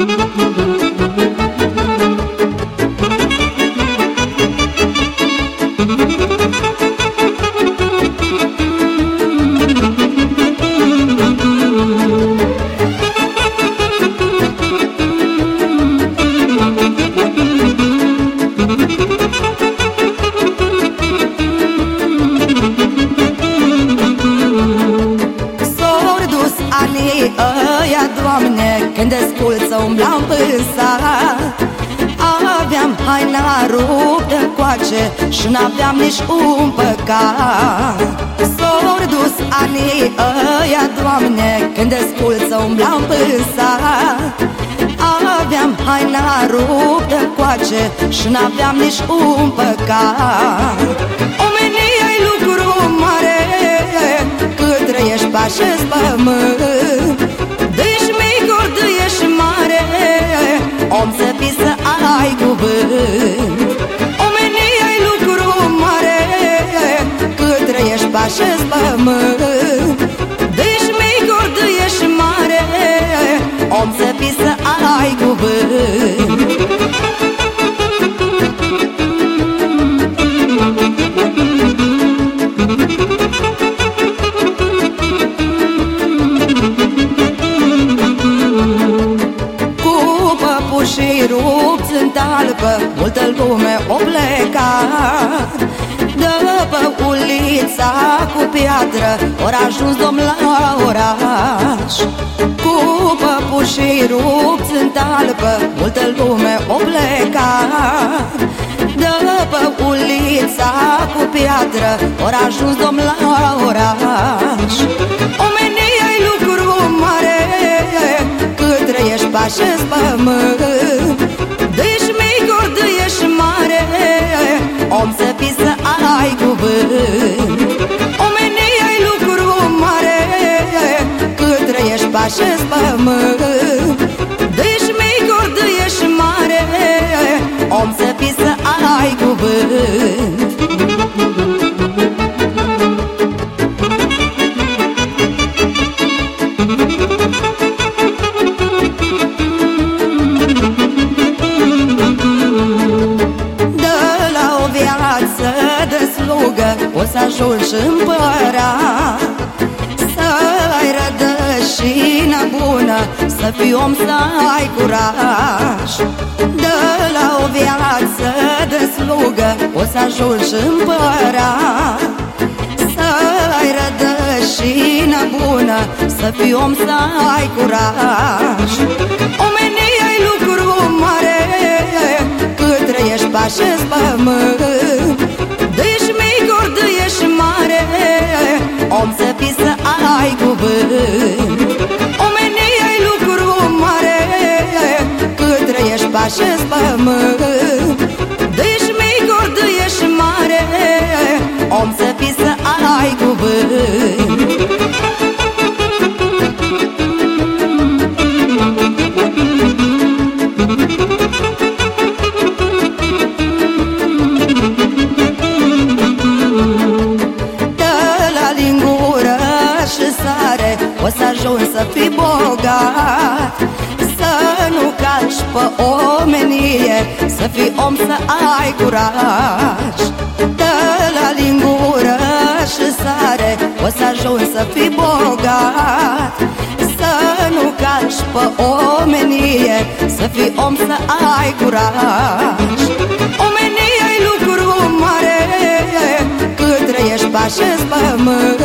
Când descult să umblam în sat Aveam haina ruptă coace Și n-aveam nici un păcat. S-au dus anii ăia, Doamne Când descult să umblam în sat Aveam haina ruptă coace Și n-aveam nici un păcat. Omenii ai lucru mare Cât trăiești pe acest pământ acest pământ. Deci mic ori ești mare Om să fii să ai cuvânt. Și rupți în talpă Multă lume o pleca Dă pe ulița cu piatră. Ori ajuns domn la oraș. Cu păpuși rupți în talpă Multă lume o pleca. Dă pe ulița cu piatră Ori ajuns domn la oraș. Omenii ai lucru mare Cât trăiești pe acest pământ ai cuvânt Omenii ai lucru mare Cât trăiești pe acest pământ O să ajungi împărat Să ai rădășină bună Să fii om, să ai curaj. Dă la o viață de slugă O să ajungi împărat Să ai rădășină bună Să fii om, să ai curaj acest pământ. Deci mic ori ești mare Om să fii să ai cuvânt. O să ajungi să fii bogat. Să nu calci pe omenie Să fii om, să ai curaj. Dă la lingură și sare O să ajungi să fii bogat. Să nu calci pe omenie Să fii om, să ai curaj. Omenie ai lucru mare Cât trăiești pe acest pământ